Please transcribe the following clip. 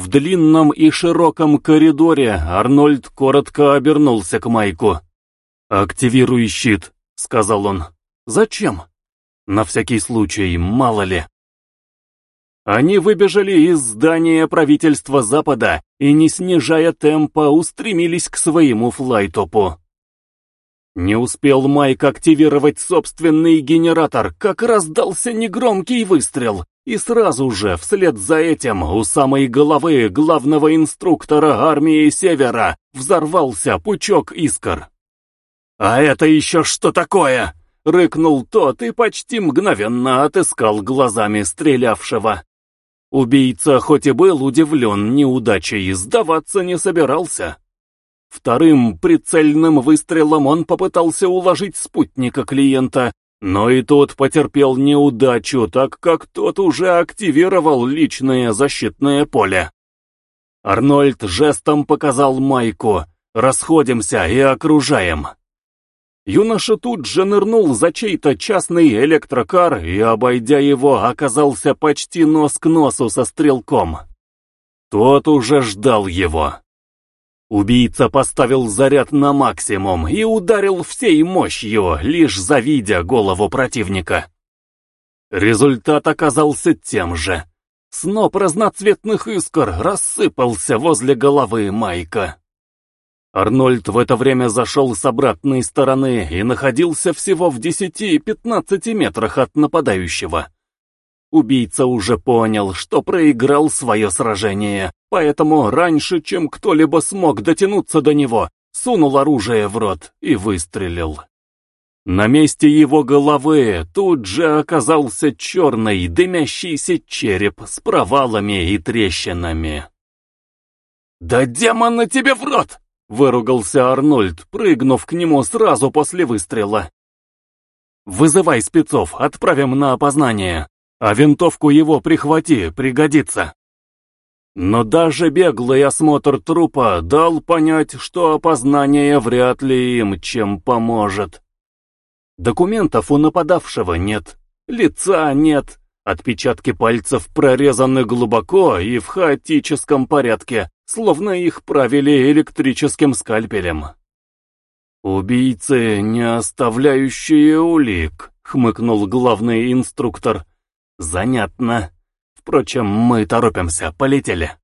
В длинном и широком коридоре Арнольд коротко обернулся к Майку. «Активируй щит», — сказал он. «Зачем?» «На всякий случай, мало ли». Они выбежали из здания правительства Запада и, не снижая темпа, устремились к своему флайтопу. Не успел Майк активировать собственный генератор, как раздался негромкий выстрел, и сразу же, вслед за этим, у самой головы главного инструктора армии Севера взорвался пучок искр. «А это еще что такое?» — рыкнул тот и почти мгновенно отыскал глазами стрелявшего. Убийца хоть и был удивлен неудачей, сдаваться не собирался. Вторым прицельным выстрелом он попытался уложить спутника клиента, но и тот потерпел неудачу, так как тот уже активировал личное защитное поле. Арнольд жестом показал Майку «Расходимся и окружаем». Юноша тут же нырнул за чей-то частный электрокар и, обойдя его, оказался почти нос к носу со стрелком. Тот уже ждал его. Убийца поставил заряд на максимум и ударил всей мощью, лишь завидя голову противника. Результат оказался тем же. Сноп разноцветных искр рассыпался возле головы Майка. Арнольд в это время зашел с обратной стороны и находился всего в 10-15 метрах от нападающего. Убийца уже понял, что проиграл свое сражение, поэтому раньше, чем кто-либо смог дотянуться до него, сунул оружие в рот и выстрелил. На месте его головы тут же оказался черный дымящийся череп с провалами и трещинами. «Да демона тебе в рот!» — выругался Арнольд, прыгнув к нему сразу после выстрела. «Вызывай спецов, отправим на опознание», а винтовку его прихвати, пригодится. Но даже беглый осмотр трупа дал понять, что опознание вряд ли им чем поможет. Документов у нападавшего нет, лица нет, отпечатки пальцев прорезаны глубоко и в хаотическом порядке, словно их правили электрическим скальпелем. «Убийцы, не оставляющие улик», — хмыкнул главный инструктор, Занятно. Впрочем, мы торопимся, полетели.